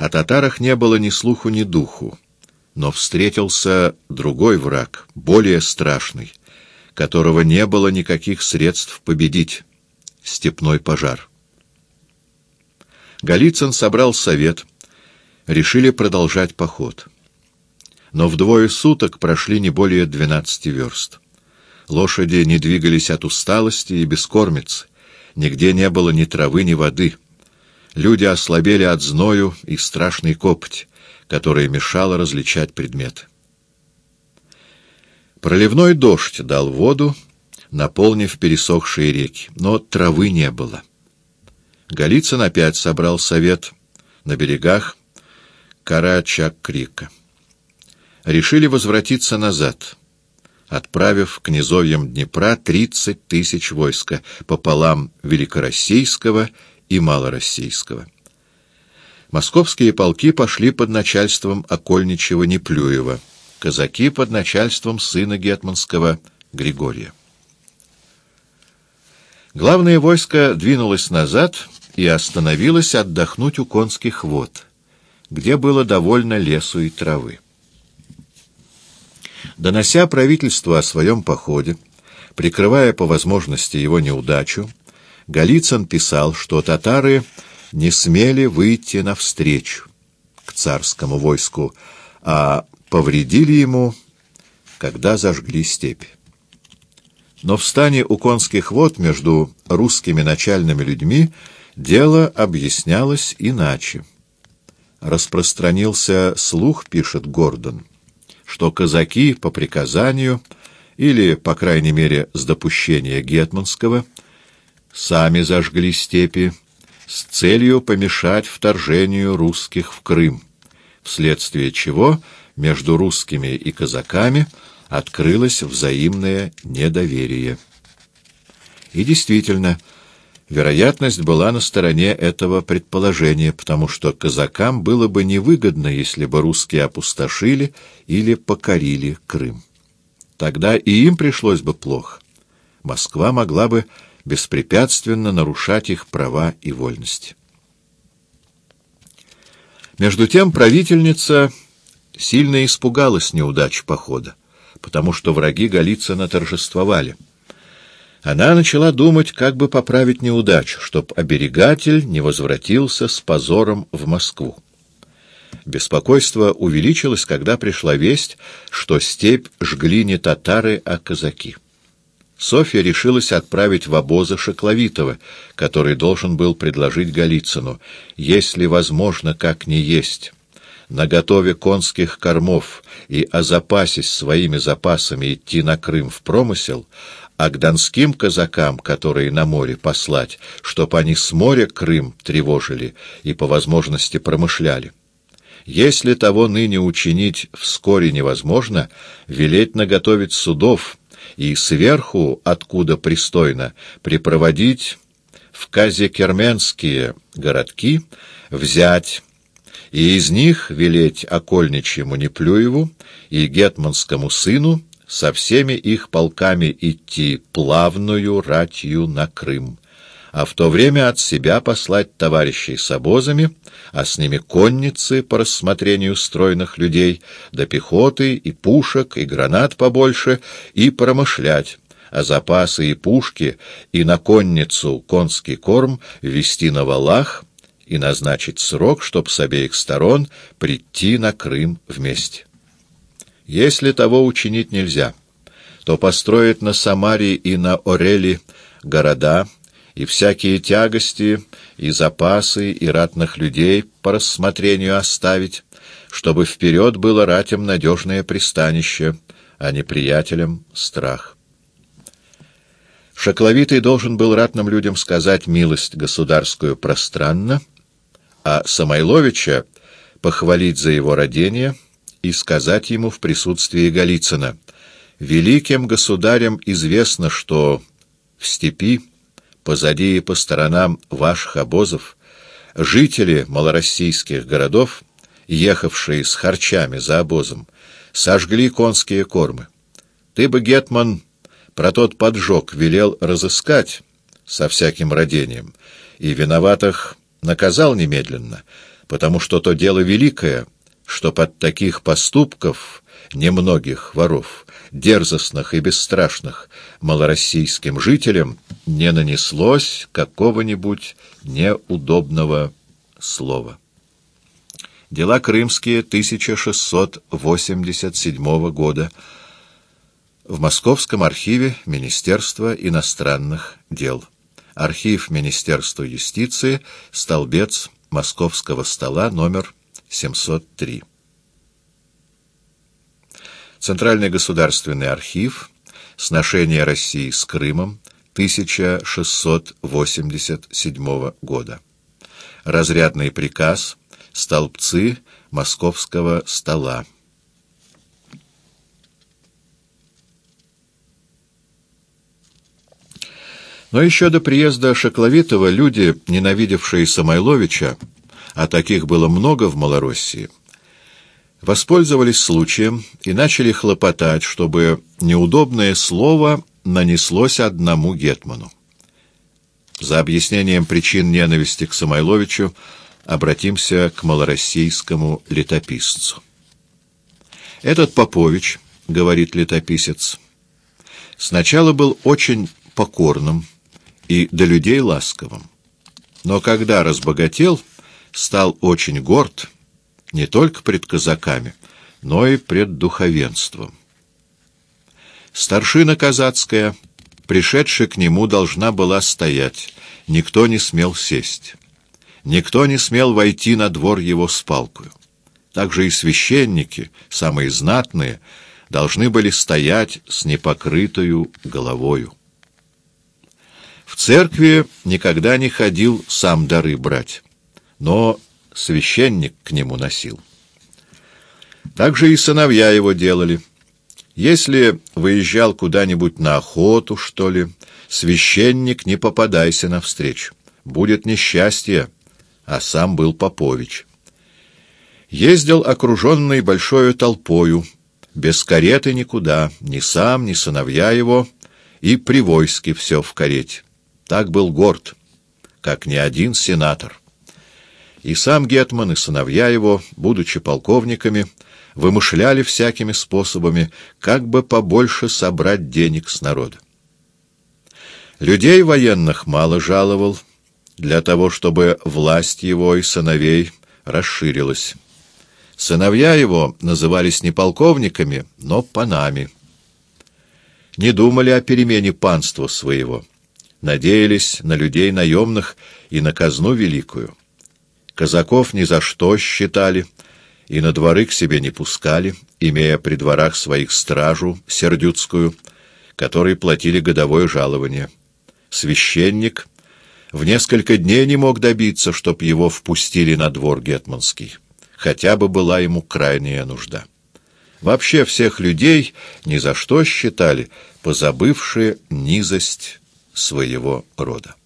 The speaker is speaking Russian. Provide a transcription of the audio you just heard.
О татарах не было ни слуху, ни духу, но встретился другой враг, более страшный, которого не было никаких средств победить — степной пожар. Голицын собрал совет, решили продолжать поход. Но вдвое суток прошли не более двенадцати верст. Лошади не двигались от усталости и бескормицы, нигде не было ни травы, ни воды. Люди ослабели от зною и страшной копоти, которая мешала различать предметы. Проливной дождь дал воду, наполнив пересохшие реки, но травы не было. Голицын опять собрал совет на берегах Карачак-Крика. Решили возвратиться назад, отправив к низовьям Днепра 30 тысяч войска пополам великороссийского и малороссийского. Московские полки пошли под начальством Окольничева-Неплюева, казаки под начальством сына Гетманского Григория. Главное войско двинулось назад и остановилась отдохнуть у конских вод, где было довольно лесу и травы. Донося правительству о своем походе, прикрывая по возможности его неудачу, Голицын писал, что татары не смели выйти навстречу к царскому войску, а повредили ему, когда зажгли степь. Но в стане у конских вод между русскими начальными людьми Дело объяснялось иначе. Распространился слух, пишет Гордон, что казаки по приказанию, или, по крайней мере, с допущения Гетманского, сами зажгли степи с целью помешать вторжению русских в Крым, вследствие чего между русскими и казаками открылось взаимное недоверие. И действительно, Вероятность была на стороне этого предположения, потому что казакам было бы невыгодно, если бы русские опустошили или покорили Крым. Тогда и им пришлось бы плохо. Москва могла бы беспрепятственно нарушать их права и вольности. Между тем правительница сильно испугалась неудач похода, потому что враги Голицына торжествовали — она начала думать, как бы поправить неудачу, чтоб оберегатель не возвратился с позором в Москву. Беспокойство увеличилось, когда пришла весть, что степь жгли не татары, а казаки. Софья решилась отправить в обозы Шекловитова, который должен был предложить Голицыну, если возможно, как не есть, наготове конских кормов и озапасясь своими запасами идти на Крым в промысел, а к донским казакам, которые на море, послать, чтоб они с моря Крым тревожили и по возможности промышляли. Если того ныне учинить вскоре невозможно, велеть наготовить судов и сверху, откуда пристойно, припроводить в казекерменские городки, взять и из них велеть окольничьему Неплюеву и гетманскому сыну со всеми их полками идти плавную ратью на Крым, а в то время от себя послать товарищей с обозами, а с ними конницы по рассмотрению стройных людей, да пехоты и пушек, и гранат побольше, и промышлять, а запасы и пушки, и на конницу конский корм вести на валах и назначить срок, чтоб с обеих сторон прийти на Крым вместе. Если того учинить нельзя, то построить на Самаре и на Орели города и всякие тягости, и запасы, и ратных людей по рассмотрению оставить, чтобы вперед было ратям надежное пристанище, а неприятелям страх. Шакловитый должен был ратным людям сказать милость государскую пространно, а Самойловича похвалить за его родение — и сказать ему в присутствии Голицына. «Великим государям известно, что в степи, позади и по сторонам ваших обозов, жители малороссийских городов, ехавшие с харчами за обозом, сожгли конские кормы. Ты бы, Гетман, про тот поджог велел разыскать со всяким родением, и виноватых наказал немедленно, потому что то дело великое, что под таких поступков немногих воров, дерзостных и бесстрашных, малороссийским жителям не нанеслось какого-нибудь неудобного слова. Дела крымские 1687 года в Московском архиве Министерства иностранных дел. Архив Министерства юстиции, столбец Московского стола, номер 703. Центральный государственный архив. Сношение России с Крымом. 1687 года. Разрядный приказ. Столбцы Московского стола. Но еще до приезда Шакловитова люди, ненавидевшие Самойловича, а таких было много в Малороссии, воспользовались случаем и начали хлопотать, чтобы неудобное слово нанеслось одному гетману. За объяснением причин ненависти к Самойловичу обратимся к малороссийскому летописцу. Этот Попович, говорит летописец, сначала был очень покорным, и до людей ласковым. Но когда разбогател, стал очень горд не только пред казаками, но и пред духовенством. Старшина казацкая, пришедшая к нему, должна была стоять, никто не смел сесть. Никто не смел войти на двор его с палкою. Также и священники, самые знатные, должны были стоять с непокрытою головою. В церкви никогда не ходил сам дары брать, но священник к нему носил. Так же и сыновья его делали. Если выезжал куда-нибудь на охоту, что ли, священник не попадайся навстречу. Будет несчастье, а сам был Попович. Ездил окруженный большой толпою, без кареты никуда, ни сам, ни сыновья его, и при войске все в карете. Так был горд, как ни один сенатор. И сам Гетман, и сыновья его, будучи полковниками, вымышляли всякими способами, как бы побольше собрать денег с народа. Людей военных мало жаловал, для того, чтобы власть его и сыновей расширилась. Сыновья его назывались не полковниками, но панами. Не думали о перемене панства своего надеялись на людей наемных и на казну великую. Казаков ни за что считали и на дворы к себе не пускали, имея при дворах своих стражу сердюцкую, которой платили годовое жалование. Священник в несколько дней не мог добиться, чтоб его впустили на двор гетманский, хотя бы была ему крайняя нужда. Вообще всех людей ни за что считали, позабывшие низость своего рода.